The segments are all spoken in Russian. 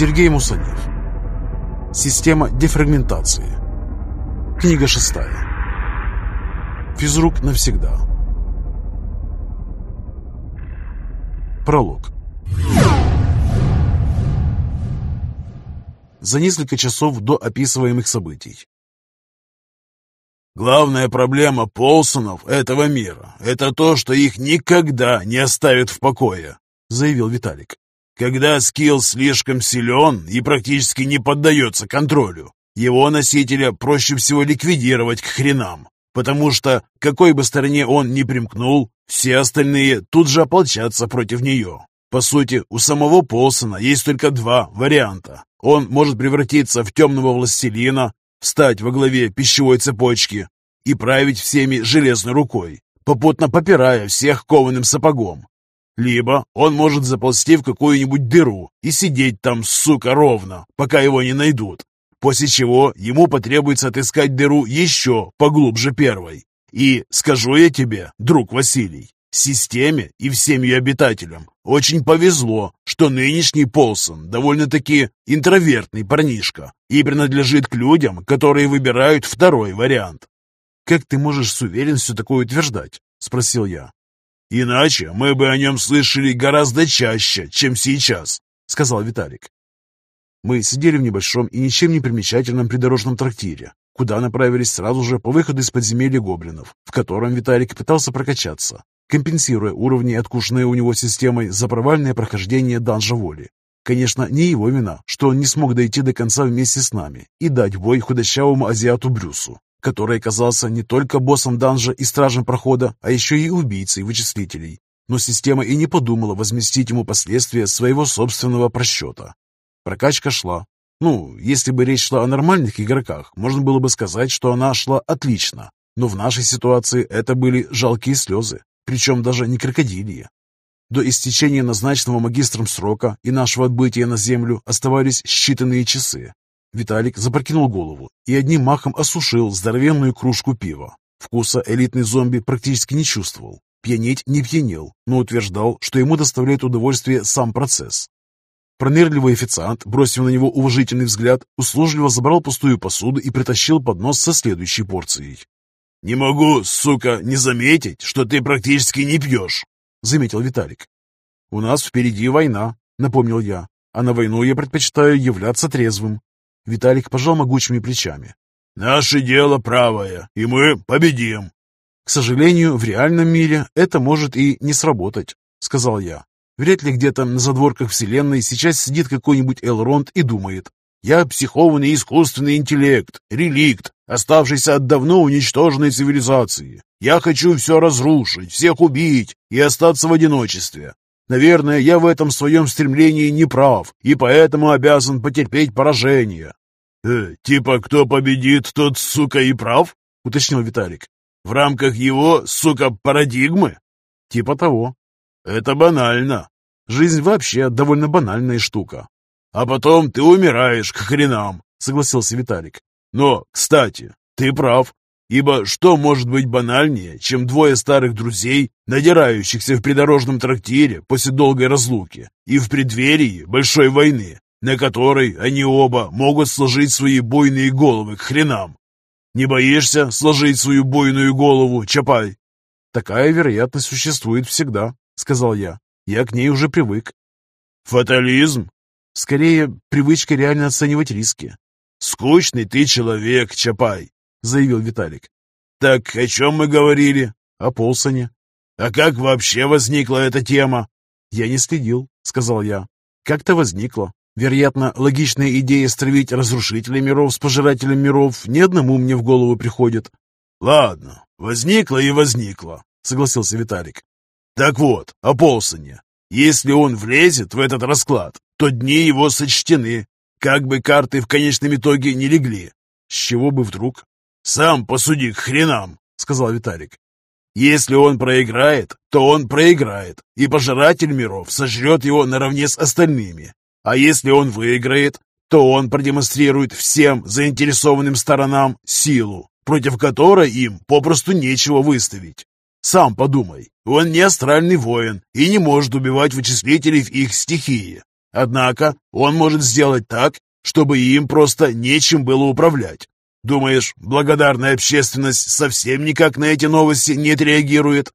Сергей Мусанев. Система дефрагментации. Книга шестая. Физрук навсегда. Пролог. За несколько часов до описываемых событий. Главная проблема Полсонов этого мира – это то, что их никогда не оставят в покое, заявил Виталик. Когда скилл слишком силен и практически не поддается контролю, его носителя проще всего ликвидировать к хренам, потому что, какой бы стороне он ни примкнул, все остальные тут же ополчатся против нее. По сути, у самого Полсона есть только два варианта. Он может превратиться в темного властелина, встать во главе пищевой цепочки и править всеми железной рукой, попутно попирая всех кованым сапогом. Либо он может заползти в какую-нибудь дыру и сидеть там, сука, ровно, пока его не найдут, после чего ему потребуется отыскать дыру еще поглубже первой. И скажу я тебе, друг Василий, системе и всем ее обитателям очень повезло, что нынешний Полсон довольно-таки интровертный парнишка и принадлежит к людям, которые выбирают второй вариант. «Как ты можешь с уверенностью такое утверждать?» – спросил я. «Иначе мы бы о нем слышали гораздо чаще, чем сейчас», — сказал Виталик. Мы сидели в небольшом и ничем не примечательном придорожном трактире, куда направились сразу же по выходу из подземелья гоблинов, в котором Виталик пытался прокачаться, компенсируя уровни, откушенные у него системой за провальное прохождение данжа воли. Конечно, не его вина, что он не смог дойти до конца вместе с нами и дать бой худощавому азиату Брюсу который оказался не только боссом данжа и стражем прохода, а еще и убийцей вычислителей. Но система и не подумала возместить ему последствия своего собственного просчета. Прокачка шла. Ну, если бы речь шла о нормальных игроках, можно было бы сказать, что она шла отлично. Но в нашей ситуации это были жалкие слезы, причем даже не крокодильи. До истечения назначенного магистром срока и нашего отбытия на землю оставались считанные часы. Виталик запрокинул голову и одним махом осушил здоровенную кружку пива. Вкуса элитный зомби практически не чувствовал. Пьянеть не пьянел, но утверждал, что ему доставляет удовольствие сам процесс. Пронырливый официант, бросив на него уважительный взгляд, услужливо забрал пустую посуду и притащил поднос со следующей порцией. «Не могу, сука, не заметить, что ты практически не пьешь», — заметил Виталик. «У нас впереди война», — напомнил я, «а на войну я предпочитаю являться трезвым». Виталик пожал могучими плечами. «Наше дело правое, и мы победим!» «К сожалению, в реальном мире это может и не сработать», — сказал я. «Вряд ли где-то на задворках Вселенной сейчас сидит какой-нибудь Элронд и думает, я психованный искусственный интеллект, реликт, оставшийся от давно уничтоженной цивилизации. Я хочу все разрушить, всех убить и остаться в одиночестве. Наверное, я в этом своем стремлении не прав, и поэтому обязан потерпеть поражение». «Э, «Типа кто победит, тот, сука, и прав?» — уточнил Виталик. «В рамках его, сука, парадигмы?» «Типа того». «Это банально. Жизнь вообще довольно банальная штука». «А потом ты умираешь к хренам», — согласился Виталик. «Но, кстати, ты прав. Ибо что может быть банальнее, чем двое старых друзей, надирающихся в придорожном трактире после долгой разлуки и в преддверии большой войны, на которой они оба могут сложить свои буйные головы к хренам? Не боишься сложить свою буйную голову, Чапай? Такая вероятность существует всегда, сказал я. Я к ней уже привык. Фатализм? Скорее, привычка реально оценивать риски. Скучный ты человек, Чапай. — заявил Виталик. «Так о чем мы говорили?» «О Полсоне». «А как вообще возникла эта тема?» «Я не следил», — сказал я. «Как-то возникла. Вероятно, логичная идея стравить разрушителя миров с пожирателем миров ни одному мне в голову приходит». «Ладно, возникла и возникла», — согласился Виталик. «Так вот, о Полсоне. Если он влезет в этот расклад, то дни его сочтены, как бы карты в конечном итоге не легли. С чего бы вдруг? «Сам посуди к хренам», — сказал Виталик. «Если он проиграет, то он проиграет, и пожиратель миров сожрет его наравне с остальными. А если он выиграет, то он продемонстрирует всем заинтересованным сторонам силу, против которой им попросту нечего выставить. Сам подумай, он не астральный воин и не может убивать вычислителей в их стихии. Однако он может сделать так, чтобы им просто нечем было управлять. Думаешь, благодарная общественность совсем никак на эти новости не отреагирует?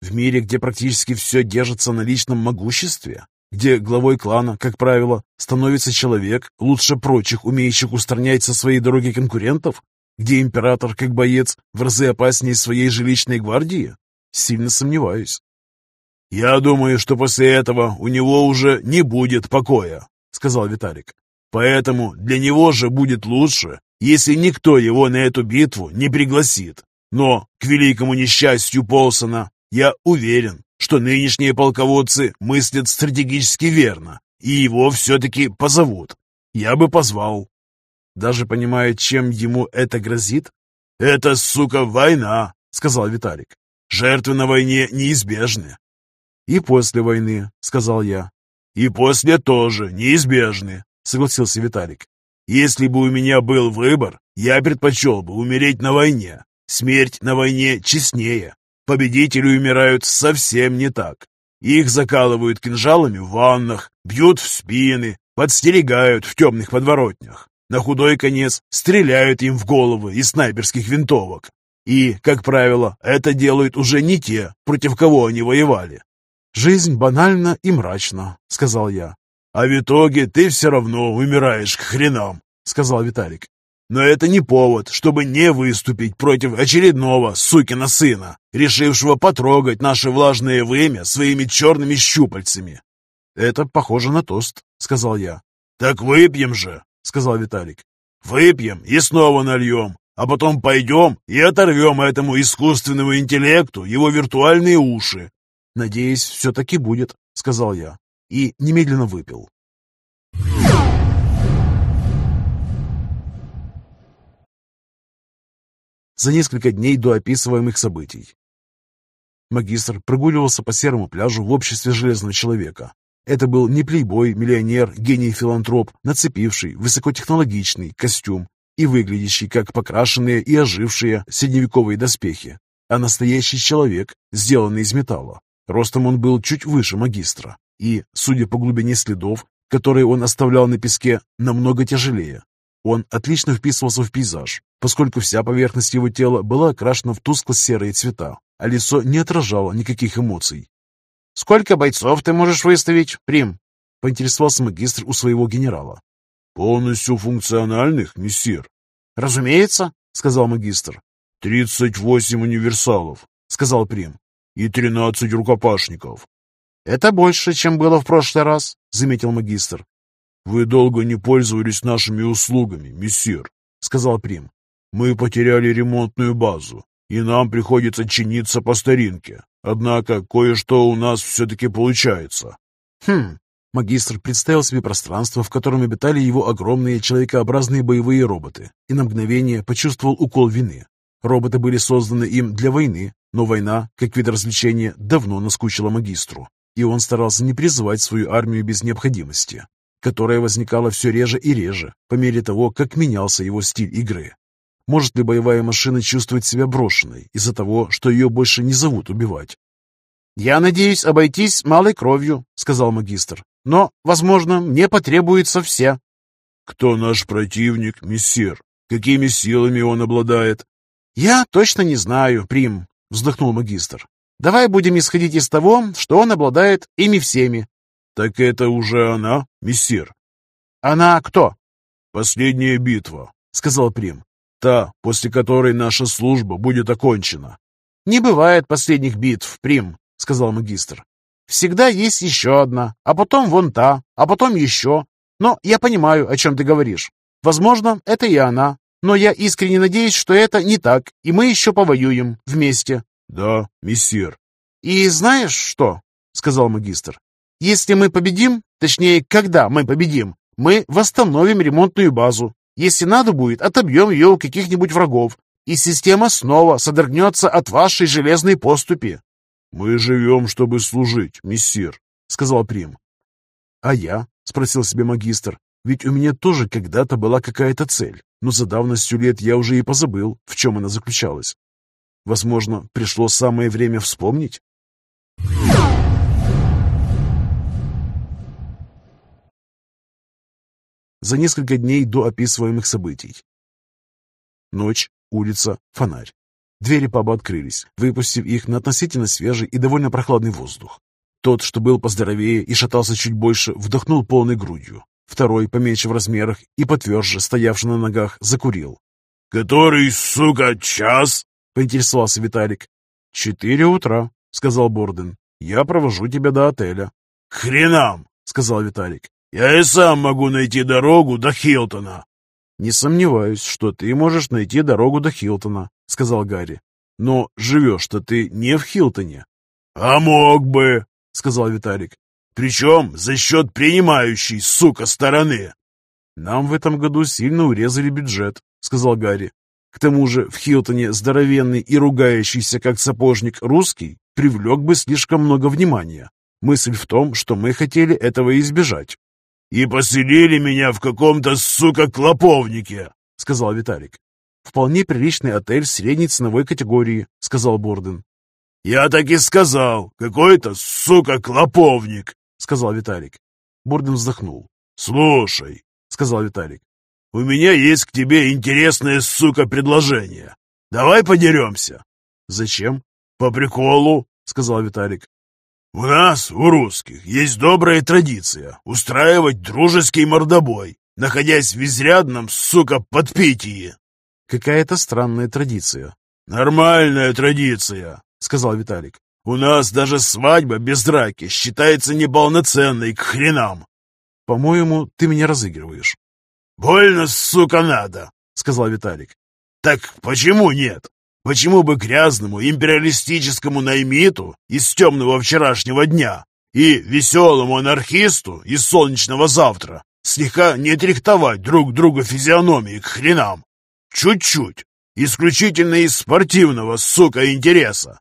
В мире, где практически все держится на личном могуществе, где главой клана, как правило, становится человек, лучше прочих, умеющих устранять со своей дороги конкурентов, где император, как боец, в разы опаснее своей жилищной гвардии? Сильно сомневаюсь. «Я думаю, что после этого у него уже не будет покоя», — сказал Виталик. «Поэтому для него же будет лучше, если никто его на эту битву не пригласит. Но, к великому несчастью Полсона, я уверен, что нынешние полководцы мыслят стратегически верно, и его все-таки позовут. Я бы позвал». «Даже понимая, чем ему это грозит?» «Это, сука, война», — сказал Виталик. «Жертвы на войне неизбежны. «И после войны», — сказал я. «И после тоже неизбежны», — согласился Виталик. «Если бы у меня был выбор, я предпочел бы умереть на войне. Смерть на войне честнее. Победители умирают совсем не так. Их закалывают кинжалами в ваннах, бьют в спины, подстерегают в темных подворотнях. На худой конец стреляют им в головы из снайперских винтовок. И, как правило, это делают уже не те, против кого они воевали, «Жизнь банальна и мрачна», — сказал я. «А в итоге ты все равно умираешь к хренам», — сказал Виталик. «Но это не повод, чтобы не выступить против очередного сукина сына, решившего потрогать наше влажное вымя своими черными щупальцами». «Это похоже на тост», — сказал я. «Так выпьем же», — сказал Виталик. «Выпьем и снова нальем, а потом пойдем и оторвем этому искусственному интеллекту его виртуальные уши, «Надеюсь, все-таки будет», — сказал я и немедленно выпил. За несколько дней до описываемых событий магистр прогуливался по серому пляжу в обществе Железного Человека. Это был не плейбой, миллионер, гений-филантроп, нацепивший высокотехнологичный костюм и выглядящий как покрашенные и ожившие средневековые доспехи, а настоящий человек, сделанный из металла. Ростом он был чуть выше магистра и, судя по глубине следов, которые он оставлял на песке, намного тяжелее. Он отлично вписывался в пейзаж, поскольку вся поверхность его тела была окрашена в тускло-серые цвета, а лицо не отражало никаких эмоций. «Сколько бойцов ты можешь выставить, Прим?» — поинтересовался магистр у своего генерала. «Полностью функциональных, мессир?» «Разумеется», — сказал магистр. «Тридцать восемь универсалов», — сказал Прим и тринадцать рукопашников. «Это больше, чем было в прошлый раз», — заметил магистр. «Вы долго не пользовались нашими услугами, мессир», — сказал Прим. «Мы потеряли ремонтную базу, и нам приходится чиниться по старинке. Однако кое-что у нас все-таки получается». «Хм». Магистр представил себе пространство, в котором обитали его огромные человекообразные боевые роботы, и на мгновение почувствовал укол вины. Роботы были созданы им для войны, но война, как вид развлечения, давно наскучила магистру, и он старался не призывать свою армию без необходимости, которая возникала все реже и реже, по мере того, как менялся его стиль игры. Может ли боевая машина чувствовать себя брошенной из-за того, что ее больше не зовут убивать? «Я надеюсь обойтись малой кровью», — сказал магистр. «Но, возможно, мне потребуется все». «Кто наш противник, мессир? Какими силами он обладает?» «Я точно не знаю, Прим», — вздохнул магистр. «Давай будем исходить из того, что он обладает ими всеми». «Так это уже она, мессир?» «Она кто?» «Последняя битва», — сказал Прим. «Та, после которой наша служба будет окончена». «Не бывает последних битв, Прим», — сказал магистр. «Всегда есть еще одна, а потом вон та, а потом еще. Но я понимаю, о чем ты говоришь. Возможно, это и она, но я искренне надеюсь, что это не так, и мы еще повоюем вместе». «Да, мессир». «И знаешь что?» — сказал магистр. «Если мы победим, точнее, когда мы победим, мы восстановим ремонтную базу. Если надо будет, отобьем ее у каких-нибудь врагов, и система снова содрогнется от вашей железной поступи». «Мы живем, чтобы служить, мессир», — сказал Прим. «А я?» — спросил себе магистр. «Ведь у меня тоже когда-то была какая-то цель но за давностью лет я уже и позабыл, в чем она заключалась. Возможно, пришло самое время вспомнить? за несколько дней до описываемых событий. Ночь, улица, фонарь. Двери паба открылись, выпустив их на относительно свежий и довольно прохладный воздух. Тот, что был поздоровее и шатался чуть больше, вдохнул полной грудью. Второй, поменьше в размерах и потверже, стоявший на ногах, закурил. «Который, сука, час?» — поинтересовался Виталик. «Четыре утра», — сказал Борден. «Я провожу тебя до отеля». «К хренам!» — сказал Виталик. «Я и сам могу найти дорогу до Хилтона». «Не сомневаюсь, что ты можешь найти дорогу до Хилтона», — сказал Гарри. «Но живешь-то ты не в Хилтоне». «А мог бы», — сказал Виталик. «Причем за счет принимающей, сука, стороны». «Нам в этом году сильно урезали бюджет», — сказал Гарри. «К тому же в Хилтоне здоровенный и ругающийся как сапожник русский привлек бы слишком много внимания. Мысль в том, что мы хотели этого избежать. «И поселили меня в каком-то, сука, клоповнике», — сказал Виталик. «Вполне приличный отель средней ценовой категории», — сказал Борден. «Я так и сказал. Какой-то, сука, клоповник», — сказал Виталик. Борден вздохнул. «Слушай», — сказал Виталик, — «у меня есть к тебе интересное, сука, предложение. Давай подеремся». «Зачем?» «По приколу», — сказал Виталик. «У нас, у русских, есть добрая традиция устраивать дружеский мордобой, находясь в изрядном, сука, подпитии». «Какая-то странная традиция». «Нормальная традиция», — сказал Виталик. «У нас даже свадьба без драки считается неполноценной к хренам». «По-моему, ты меня разыгрываешь». «Больно, сука, надо», — сказал Виталик. «Так почему нет?» Почему бы грязному империалистическому наймиту из темного вчерашнего дня и веселому анархисту из солнечного завтра слегка не отрихтовать друг друга физиономии к хренам? Чуть-чуть. Исключительно из спортивного, сука, интереса.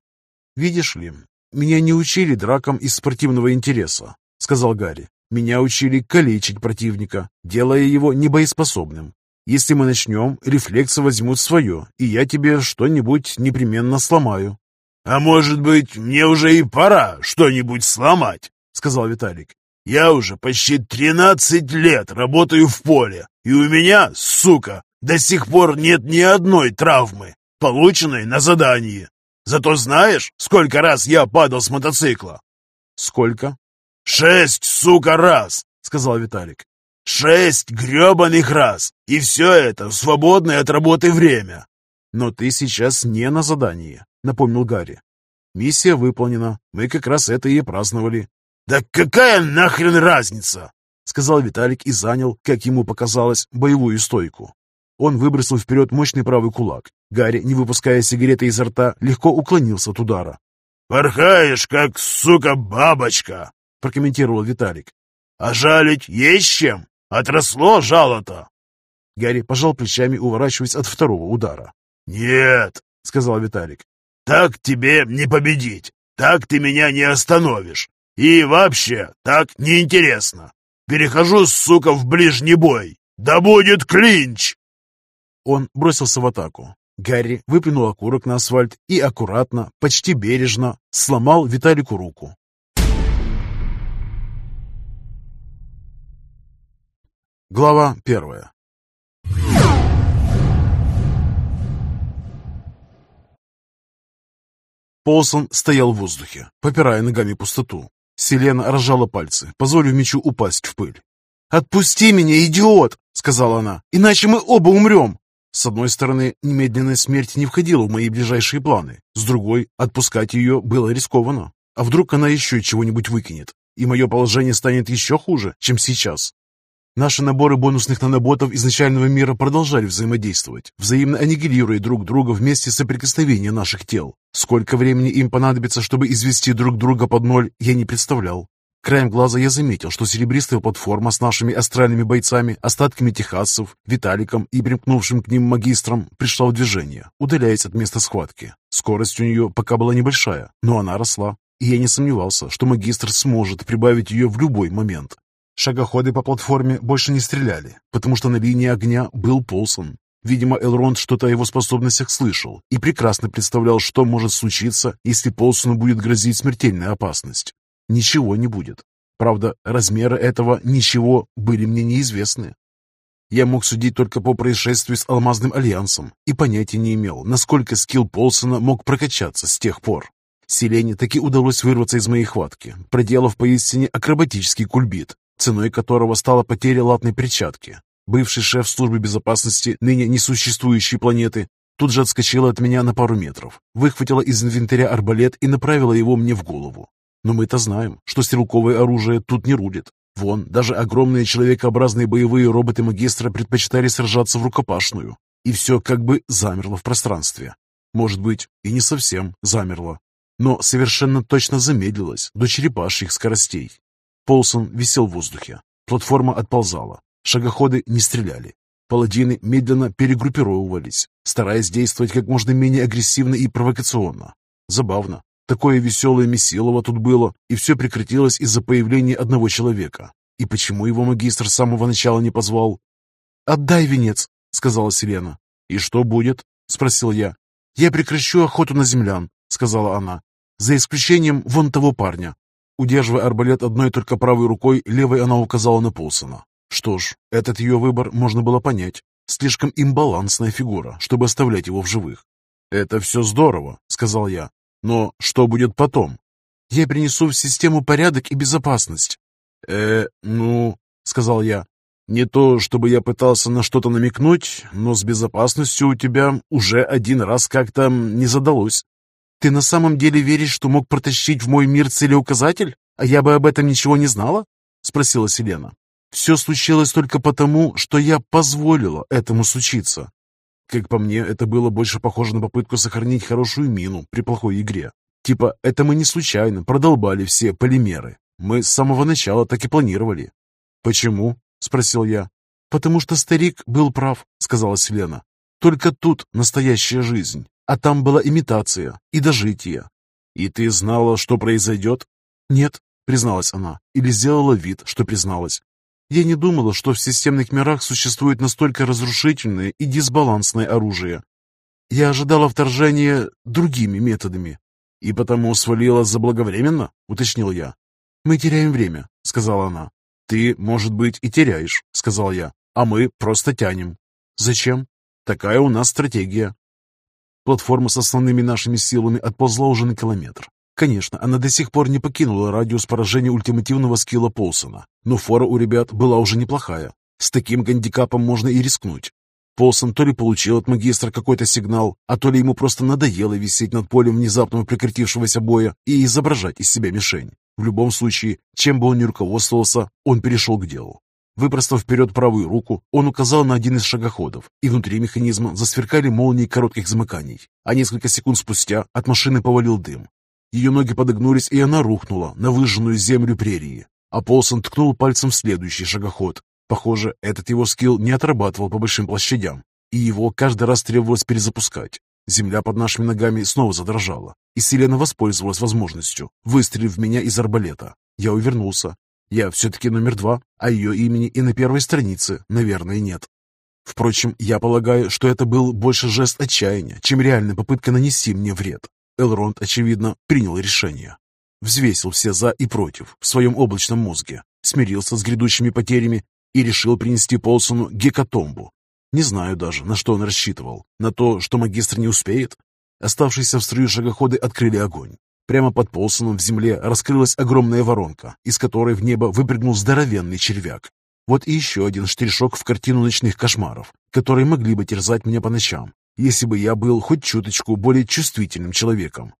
«Видишь ли, меня не учили дракам из спортивного интереса», — сказал Гарри. «Меня учили калечить противника, делая его небоеспособным. Если мы начнем, рефлексы возьмут свое, и я тебе что-нибудь непременно сломаю». «А может быть, мне уже и пора что-нибудь сломать?» — сказал Виталик. «Я уже почти тринадцать лет работаю в поле, и у меня, сука, до сих пор нет ни одной травмы, полученной на задании. Зато знаешь, сколько раз я падал с мотоцикла?» «Сколько?» «Шесть, сука, раз!» — сказал Виталик. Шесть гребаных раз! И все это в свободное от работы время!» «Но ты сейчас не на задании», — напомнил Гарри. «Миссия выполнена. Мы как раз это и праздновали». «Да какая нахрен разница?» — сказал Виталик и занял, как ему показалось, боевую стойку. Он выбросил вперед мощный правый кулак. Гарри, не выпуская сигареты изо рта, легко уклонился от удара. «Порхаешь, как, сука, бабочка!» — прокомментировал Виталик. «А жалить есть чем?» Отросло жало-то!» Гарри пожал плечами, уворачиваясь от второго удара. «Нет!» — сказал Виталик. «Так тебе не победить! Так ты меня не остановишь! И вообще, так неинтересно! Перехожу, сука, в ближний бой! Да будет клинч!» Он бросился в атаку. Гарри выплюнул окурок на асфальт и аккуратно, почти бережно, сломал Виталику руку. Глава первая Полсон стоял в воздухе, попирая ногами пустоту. Селена разжала пальцы, позволив мечу упасть в пыль. «Отпусти меня, идиот!» — сказала она. «Иначе мы оба умрем!» С одной стороны, немедленная смерть не входила в мои ближайшие планы. С другой, отпускать ее было рискованно. А вдруг она еще чего-нибудь выкинет, и мое положение станет еще хуже, чем сейчас. Наши наборы бонусных наноботов изначального мира продолжали взаимодействовать, взаимно аннигилируя друг друга вместе соприкосновения наших тел. Сколько времени им понадобится, чтобы извести друг друга под ноль, я не представлял. Краем глаза я заметил, что серебристая платформа с нашими астральными бойцами, остатками техасцев, Виталиком и примкнувшим к ним магистром пришла в движение, удаляясь от места схватки. Скорость у нее пока была небольшая, но она росла, и я не сомневался, что магистр сможет прибавить ее в любой момент. Шагоходы по платформе больше не стреляли, потому что на линии огня был Полсон. Видимо, Элронд что-то о его способностях слышал и прекрасно представлял, что может случиться, если Полсону будет грозить смертельная опасность. Ничего не будет. Правда, размеры этого «ничего» были мне неизвестны. Я мог судить только по происшествию с Алмазным Альянсом и понятия не имел, насколько скилл Полсона мог прокачаться с тех пор. Селене таки удалось вырваться из моей хватки, проделав поистине акробатический кульбит, ценой которого стала потеря латной перчатки. Бывший шеф службы безопасности ныне несуществующей планеты тут же отскочила от меня на пару метров, выхватила из инвентаря арбалет и направила его мне в голову. Но мы-то знаем, что стрелковое оружие тут не рулит. Вон, даже огромные человекообразные боевые роботы магистра предпочитали сражаться в рукопашную. И все как бы замерло в пространстве. Может быть, и не совсем замерло, но совершенно точно замедлилось до черепашьих скоростей. Полсон висел в воздухе. Платформа отползала. Шагоходы не стреляли. Паладины медленно перегруппировывались, стараясь действовать как можно менее агрессивно и провокационно. Забавно. Такое веселое месилово тут было, и все прекратилось из-за появления одного человека. И почему его магистр с самого начала не позвал? «Отдай венец», — сказала Селена. «И что будет?» — спросил я. «Я прекращу охоту на землян», — сказала она. «За исключением вон того парня». Удерживая арбалет одной только правой рукой, левой она указала на Полсона. Что ж, этот ее выбор можно было понять. Слишком имбалансная фигура, чтобы оставлять его в живых. «Это все здорово», — сказал я. «Но что будет потом?» «Я принесу в систему порядок и безопасность». «Э, ну...» — сказал я. «Не то, чтобы я пытался на что-то намекнуть, но с безопасностью у тебя уже один раз как-то не задалось». «Ты на самом деле веришь, что мог протащить в мой мир целеуказатель, а я бы об этом ничего не знала?» — спросила Селена. Все случилось только потому, что я позволила этому случиться. Как по мне, это было больше похоже на попытку сохранить хорошую мину при плохой игре. Типа, это мы не случайно продолбали все полимеры. Мы с самого начала так и планировали. «Почему?» — спросил я. «Потому что старик был прав», — сказала Селена. «Только тут настоящая жизнь, а там была имитация и дожитие». «И ты знала, что произойдет?» «Нет», — призналась она, или сделала вид, что призналась. Я не думала, что в системных мирах существует настолько разрушительное и дисбалансное оружие. Я ожидала вторжения другими методами. И потому свалила заблаговременно, уточнил я. Мы теряем время, сказала она. Ты, может быть, и теряешь, сказал я, а мы просто тянем. Зачем? Такая у нас стратегия. Платформа с основными нашими силами отползла уже на километр. Конечно, она до сих пор не покинула радиус поражения ультимативного скилла Полсона, но фора у ребят была уже неплохая. С таким гандикапом можно и рискнуть. Полсон то ли получил от магистра какой-то сигнал, а то ли ему просто надоело висеть над полем внезапного прекратившегося боя и изображать из себя мишень. В любом случае, чем бы он ни руководствовался, он перешел к делу. Выпростав вперед правую руку, он указал на один из шагоходов, и внутри механизма засверкали молнии коротких замыканий, а несколько секунд спустя от машины повалил дым. Ее ноги подогнулись, и она рухнула на выжженную землю прерии. А Полсон ткнул пальцем в следующий шагоход. Похоже, этот его скилл не отрабатывал по большим площадям, и его каждый раз требовалось перезапускать. Земля под нашими ногами снова задрожала, и Селена воспользовалась возможностью, выстрелив в меня из арбалета. Я увернулся. Я все-таки номер два, а ее имени и на первой странице, наверное, нет. Впрочем, я полагаю, что это был больше жест отчаяния, чем реальная попытка нанести мне вред. Элронд, очевидно, принял решение. Взвесил все «за» и «против» в своем облачном мозге, смирился с грядущими потерями и решил принести Полсону гекатомбу. Не знаю даже, на что он рассчитывал. На то, что магистр не успеет? Оставшиеся в строю шагоходы открыли огонь. Прямо под Полсоном в земле раскрылась огромная воронка, из которой в небо выпрыгнул здоровенный червяк. Вот и еще один штришок в картину ночных кошмаров, которые могли бы терзать меня по ночам, если бы я был хоть чуточку более чувствительным человеком.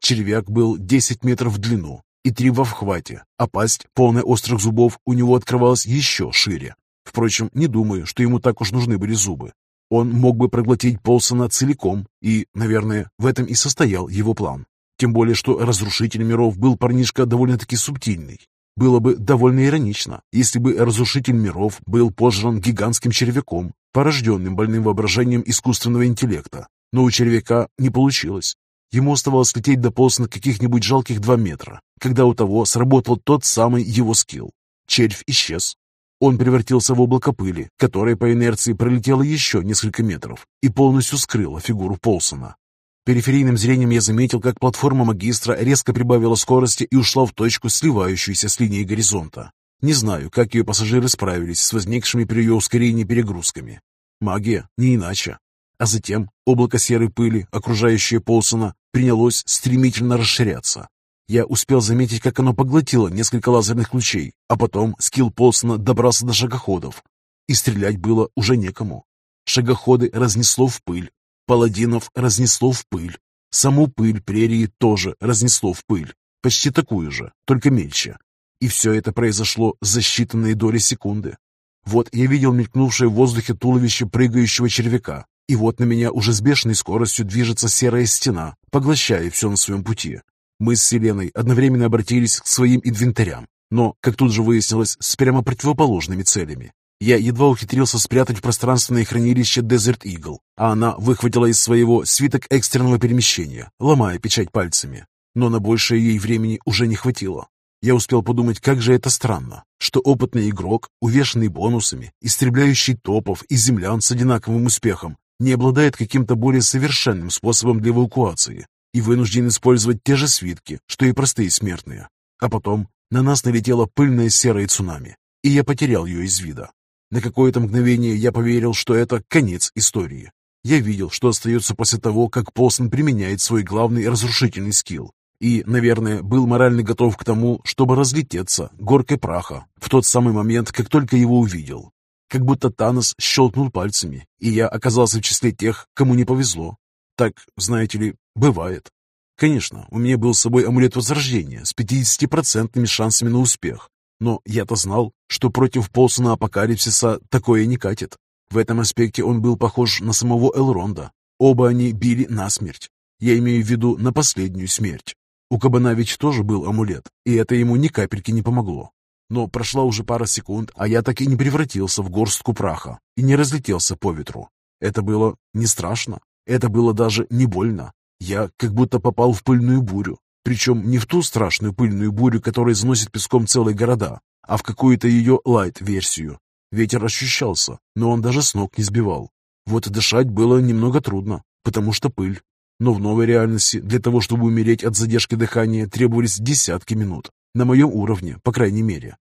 Червяк был 10 метров в длину и три во вхвате, а пасть, полная острых зубов, у него открывалась еще шире. Впрочем, не думаю, что ему так уж нужны были зубы. Он мог бы проглотить Полсона целиком, и, наверное, в этом и состоял его план. Тем более, что разрушитель миров был парнишка довольно-таки субтильный. Было бы довольно иронично, если бы разрушитель миров был пожран гигантским червяком, порожденным больным воображением искусственного интеллекта. Но у червяка не получилось. Ему оставалось лететь до полз на каких-нибудь жалких два метра, когда у того сработал тот самый его скилл. Червь исчез. Он превратился в облако пыли, которое по инерции пролетело еще несколько метров и полностью скрыло фигуру Полсона. Периферийным зрением я заметил, как платформа магистра резко прибавила скорости и ушла в точку, сливающуюся с линией горизонта. Не знаю, как ее пассажиры справились с возникшими при ее ускорении перегрузками. Магия, не иначе. А затем облако серой пыли, окружающее Полсона, принялось стремительно расширяться. Я успел заметить, как оно поглотило несколько лазерных лучей, а потом скилл Полсона добрался до шагоходов. И стрелять было уже некому. Шагоходы разнесло в пыль, паладинов разнесло в пыль, саму пыль прерии тоже разнесло в пыль, почти такую же, только мельче. И все это произошло за считанные доли секунды. Вот я видел мелькнувшее в воздухе туловище прыгающего червяка, и вот на меня уже с бешеной скоростью движется серая стена, поглощая все на своем пути. Мы с Селеной одновременно обратились к своим инвентарям, но, как тут же выяснилось, с прямо противоположными целями. Я едва ухитрился спрятать в пространственное хранилище Desert Eagle, а она выхватила из своего свиток экстренного перемещения, ломая печать пальцами. Но на большее ей времени уже не хватило. Я успел подумать, как же это странно, что опытный игрок, увешанный бонусами, истребляющий топов и землян с одинаковым успехом, не обладает каким-то более совершенным способом для эвакуации и вынужден использовать те же свитки, что и простые смертные. А потом на нас налетела пыльная серая цунами, и я потерял ее из вида. На какое-то мгновение я поверил, что это конец истории. Я видел, что остается после того, как Полсон применяет свой главный разрушительный скилл, и, наверное, был морально готов к тому, чтобы разлететься горкой праха в тот самый момент, как только его увидел. Как будто Танос щелкнул пальцами, и я оказался в числе тех, кому не повезло. Так, знаете ли, бывает. Конечно, у меня был с собой амулет Возрождения с 50% шансами на успех, но я-то знал, что против Полсона Апокалипсиса такое не катит. В этом аспекте он был похож на самого Элронда. Оба они били насмерть. Я имею в виду на последнюю смерть. У кабана ведь тоже был амулет, и это ему ни капельки не помогло. Но прошла уже пара секунд, а я так и не превратился в горстку праха и не разлетелся по ветру. Это было не страшно, это было даже не больно. Я как будто попал в пыльную бурю, причем не в ту страшную пыльную бурю, которая заносит песком целые города, а в какую-то ее лайт-версию. Ветер ощущался, но он даже с ног не сбивал. Вот дышать было немного трудно, потому что пыль. Но в новой реальности для того, чтобы умереть от задержки дыхания, требовались десятки минут. На моем уровне, по крайней мере.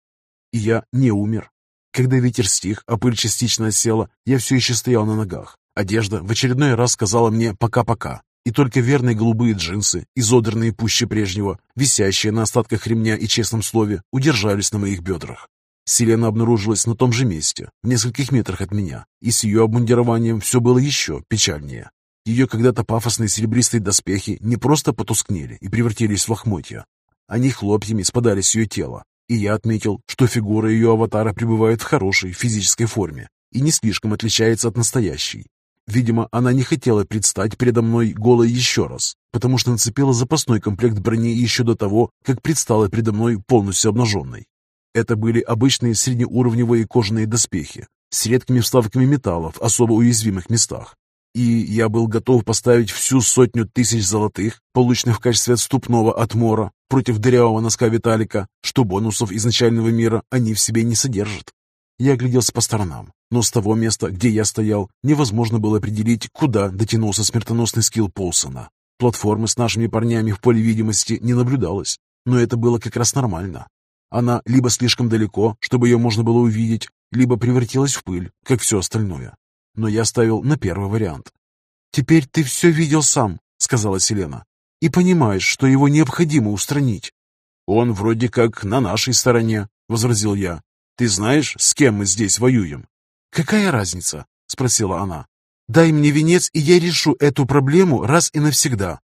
И я не умер. Когда ветер стих, а пыль частично осела, я все еще стоял на ногах. Одежда в очередной раз сказала мне «пока-пока» и только верные голубые джинсы, изодранные пуще прежнего, висящие на остатках ремня и честном слове, удержались на моих бедрах. Селена обнаружилась на том же месте, в нескольких метрах от меня, и с ее обмундированием все было еще печальнее. Ее когда-то пафосные серебристые доспехи не просто потускнели и превратились в лохмотья. Они хлопьями спадали с ее тела, и я отметил, что фигура ее аватара пребывает в хорошей физической форме и не слишком отличается от настоящей. Видимо, она не хотела предстать передо мной голой еще раз, потому что нацепила запасной комплект брони еще до того, как предстала передо мной полностью обнаженной. Это были обычные среднеуровневые кожаные доспехи с редкими вставками металла в особо уязвимых местах. И я был готов поставить всю сотню тысяч золотых, полученных в качестве отступного от Мора, против дырявого носка Виталика, что бонусов изначального мира они в себе не содержат. Я огляделся по сторонам, но с того места, где я стоял, невозможно было определить, куда дотянулся смертоносный скилл Полсона. Платформы с нашими парнями в поле видимости не наблюдалось, но это было как раз нормально. Она либо слишком далеко, чтобы ее можно было увидеть, либо превратилась в пыль, как все остальное. Но я ставил на первый вариант. «Теперь ты все видел сам», — сказала Селена, «и понимаешь, что его необходимо устранить». «Он вроде как на нашей стороне», — возразил я. Ты знаешь, с кем мы здесь воюем?» «Какая разница?» — спросила она. «Дай мне венец, и я решу эту проблему раз и навсегда».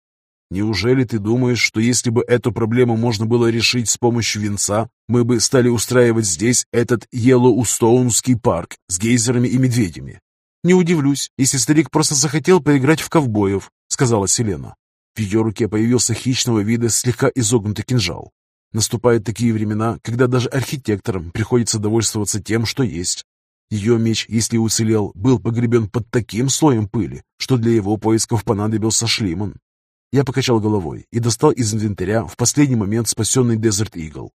«Неужели ты думаешь, что если бы эту проблему можно было решить с помощью венца, мы бы стали устраивать здесь этот Йеллоустоунский парк с гейзерами и медведями?» «Не удивлюсь, если старик просто захотел поиграть в ковбоев», — сказала Селена. В ее руке появился хищного вида слегка изогнутый кинжал. Наступают такие времена, когда даже архитекторам приходится довольствоваться тем, что есть. Ее меч, если уцелел, был погребен под таким слоем пыли, что для его поисков понадобился шлиман. Я покачал головой и достал из инвентаря в последний момент спасенный Desert Eagle.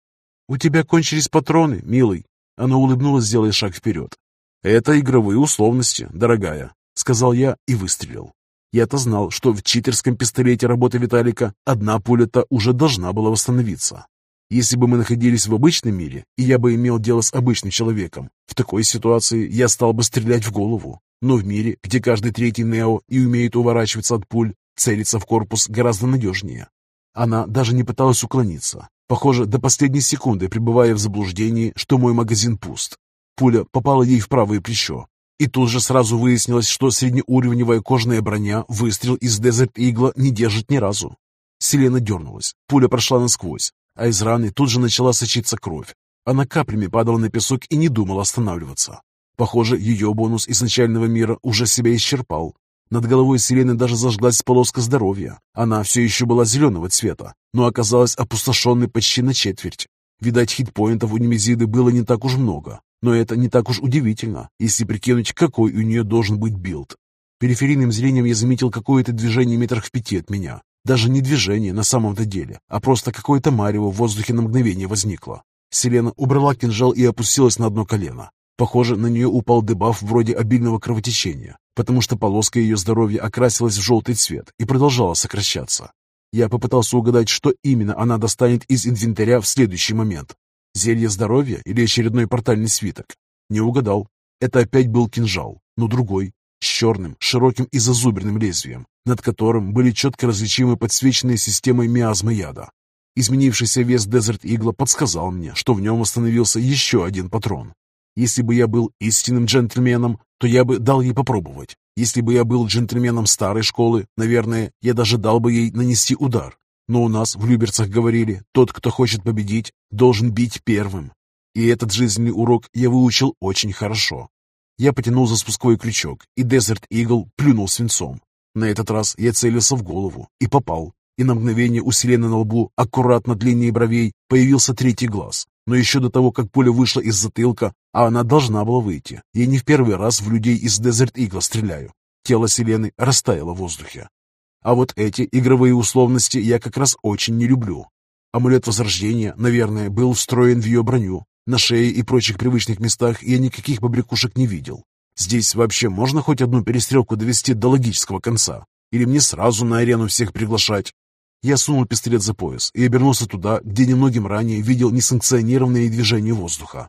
«У тебя кончились патроны, милый». Она улыбнулась, делая шаг вперед. «Это игровые условности, дорогая», — сказал я и выстрелил. Я-то знал, что в читерском пистолете работы Виталика одна пуля-то уже должна была восстановиться. Если бы мы находились в обычном мире, и я бы имел дело с обычным человеком, в такой ситуации я стал бы стрелять в голову. Но в мире, где каждый третий Нео и умеет уворачиваться от пуль, целиться в корпус гораздо надежнее. Она даже не пыталась уклониться, похоже, до последней секунды пребывая в заблуждении, что мой магазин пуст. Пуля попала ей в правое плечо, и тут же сразу выяснилось, что среднеуровневая кожаная броня выстрел из Desert Eagle не держит ни разу. Селена дернулась, пуля прошла насквозь, а из раны тут же начала сочиться кровь. Она каплями падала на песок и не думала останавливаться. Похоже, ее бонус изначального мира уже себя исчерпал. Над головой Селены даже зажглась полоска здоровья. Она все еще была зеленого цвета, но оказалась опустошенной почти на четверть. Видать, хитпоинтов у Немезиды было не так уж много, но это не так уж удивительно, если прикинуть, какой у нее должен быть билд. Периферийным зрением я заметил какое-то движение метрах в пяти от меня. Даже не движение на самом-то деле, а просто какое-то марево в воздухе на мгновение возникло. Селена убрала кинжал и опустилась на одно колено. Похоже, на нее упал дебаф вроде обильного кровотечения, потому что полоска ее здоровья окрасилась в желтый цвет и продолжала сокращаться. Я попытался угадать, что именно она достанет из инвентаря в следующий момент. Зелье здоровья или очередной портальный свиток? Не угадал. Это опять был кинжал, но другой, с черным, широким и зазубренным лезвием, над которым были четко различимы подсвеченные системой миазмы яда. Изменившийся вес Desert Eagle подсказал мне, что в нем восстановился еще один патрон. Если бы я был истинным джентльменом, то я бы дал ей попробовать. Если бы я был джентльменом старой школы, наверное, я даже дал бы ей нанести удар. Но у нас в Люберцах говорили, тот, кто хочет победить, должен бить первым. И этот жизненный урок я выучил очень хорошо. Я потянул за спусковой крючок, и Desert Eagle плюнул свинцом. На этот раз я целился в голову и попал. И на мгновение у Селены на лбу, аккуратно длиннее бровей, появился третий глаз. Но еще до того, как пуля вышла из затылка, а она должна была выйти, я не в первый раз в людей из Desert Eagle стреляю. Тело Селены растаяло в воздухе. А вот эти игровые условности я как раз очень не люблю. Амулет Возрождения, наверное, был встроен в ее броню, на шее и прочих привычных местах я никаких побрякушек не видел. Здесь вообще можно хоть одну перестрелку довести до логического конца? Или мне сразу на арену всех приглашать? Я сунул пистолет за пояс и обернулся туда, где немногим ранее видел несанкционированные движения воздуха.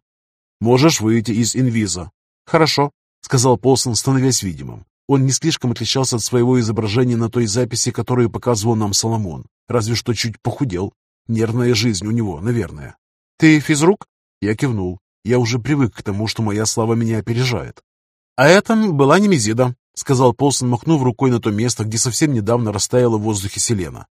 «Можешь выйти из инвиза». «Хорошо», — сказал Полсон, становясь видимым. Он не слишком отличался от своего изображения на той записи, которую показывал нам Соломон, разве что чуть похудел. Нервная жизнь у него, наверное. «Ты физрук?» Я кивнул. Я уже привык к тому, что моя слава меня опережает. «А это была Немезида», — сказал Полсон, махнув рукой на то место, где совсем недавно растаяла в воздухе селена.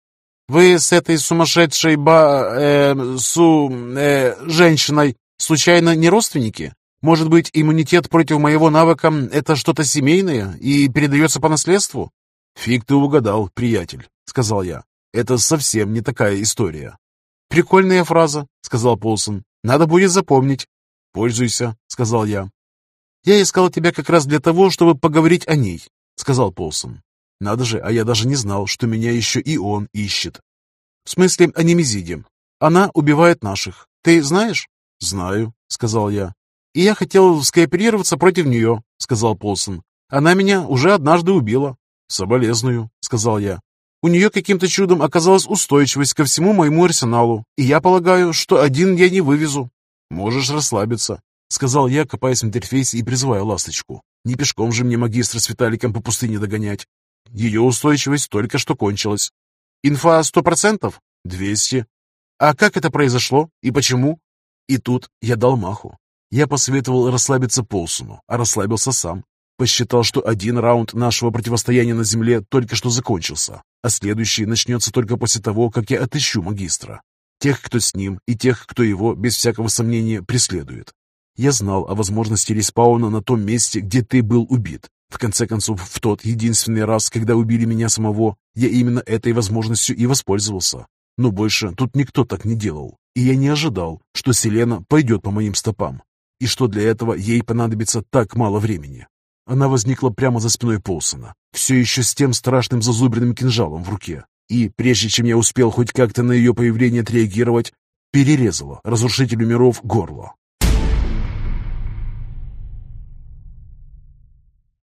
«Вы с этой сумасшедшей ба... э... су... э... женщиной случайно не родственники? Может быть, иммунитет против моего навыка — это что-то семейное и передается по наследству?» «Фиг ты угадал, приятель», — сказал я. «Это совсем не такая история». «Прикольная фраза», — сказал Полсон. Надо будет запомнить. Пользуйся, сказал я. Я искал тебя как раз для того, чтобы поговорить о ней, сказал Полсон. Надо же, а я даже не знал, что меня еще и он ищет. В смысле о Немезиде. Она убивает наших. Ты знаешь? Знаю, сказал я. И я хотел скооперироваться против нее, сказал Полсон. Она меня уже однажды убила. Соболезную, сказал я. У нее каким-то чудом оказалась устойчивость ко всему моему арсеналу, и я полагаю, что один я не вывезу. Можешь расслабиться, сказал я, копаясь в интерфейсе и призывая ласточку. Не пешком же мне магистра с Виталиком по пустыне догонять. Ее устойчивость только что кончилась. Инфа сто процентов? Двести. А как это произошло и почему? И тут я дал маху. Я посоветовал расслабиться Полсуну, а расслабился сам. Посчитал, что один раунд нашего противостояния на земле только что закончился, а следующий начнется только после того, как я отыщу магистра. Тех, кто с ним, и тех, кто его, без всякого сомнения, преследует. Я знал о возможности респауна на том месте, где ты был убит. В конце концов, в тот единственный раз, когда убили меня самого, я именно этой возможностью и воспользовался. Но больше тут никто так не делал, и я не ожидал, что Селена пойдет по моим стопам, и что для этого ей понадобится так мало времени. Она возникла прямо за спиной Полсона, все еще с тем страшным зазубренным кинжалом в руке. И, прежде чем я успел хоть как-то на ее появление отреагировать, перерезала разрушителю миров горло.